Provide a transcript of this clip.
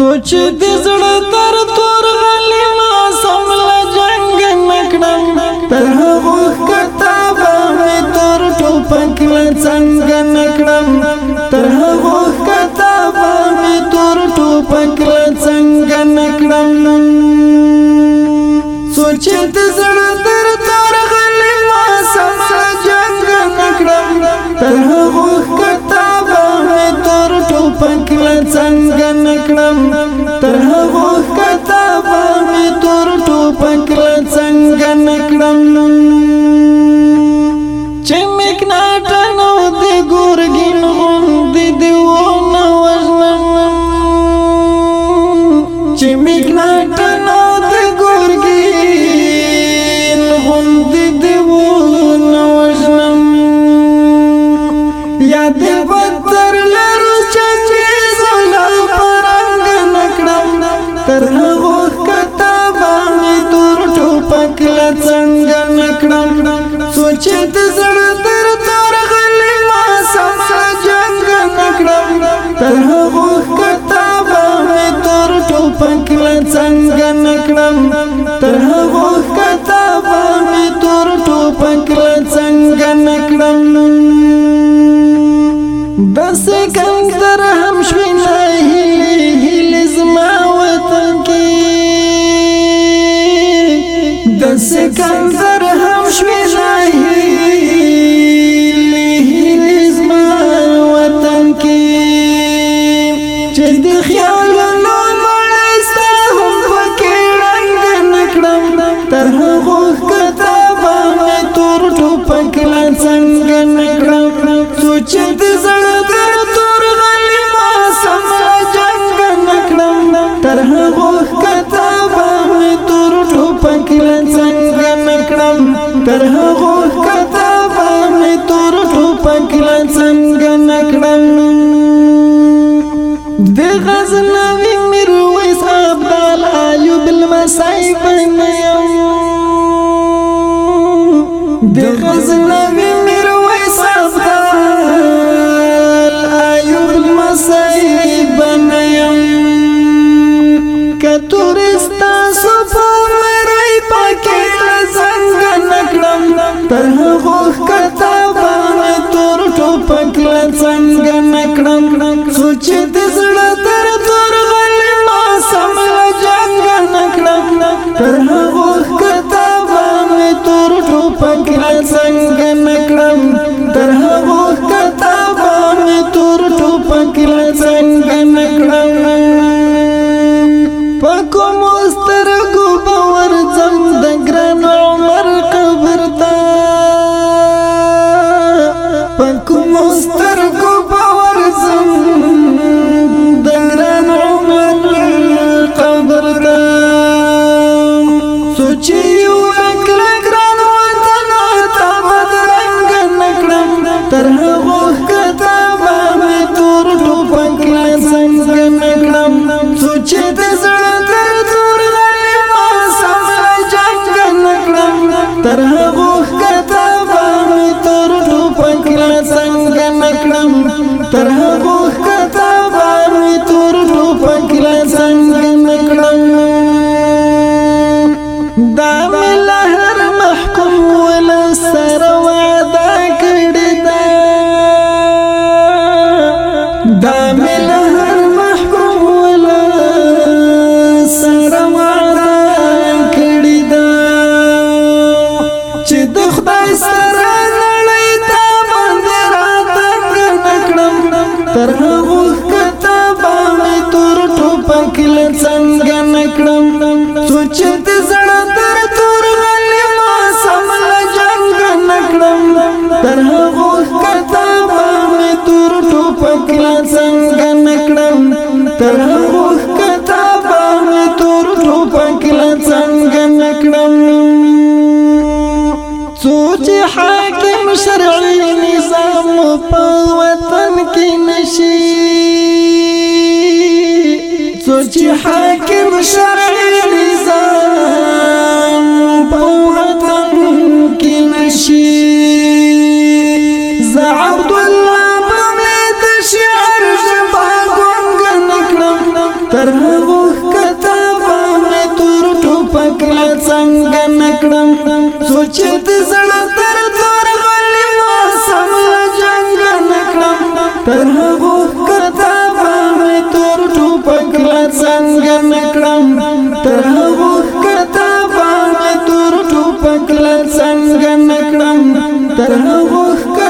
سوچ د زړه تر تور غلي څنګه نکړم سوچ ته زړه سکندر هم شمیرای زمان وطن کې چې د خیال نو مړستا هم پکې رنگ نکړم تر هغه تر هغه کته باندې تور ټوپک لڅنګ نکړم د غزنوي میرویس عبدال ایوب المسای په نیم تر هغه کته باندې تور ټوپک لا څنګه نکړم سوچ دې زړه تر تور غلې ما سم لا جنگ نکړم تر هغه کته باندې تور ټوپک لا څنګه نکړم تر هغه کته باندې تور ټوپک لا څنګه to you. دام لهر محكم و تور ټوپک لا څنګه نکړم تر هغه کتا باندې تور ټوپک لا څنګه نکړم سوچ حاکم شرعي نظام په وطن کې نشي سوچ حاکم شرعي نظام په وطن کې نشي زعبد الله تر هغه کته باندې تور ټوپک لا څنګه نکړم سوچ ته زړه تر تور غلې ما سم لا جنگ نکړم تر هغه کته باندې تور ټوپک لا څنګه نکړم تر هغه کته باندې تور ټوپک لا څنګه نکړم تر هغه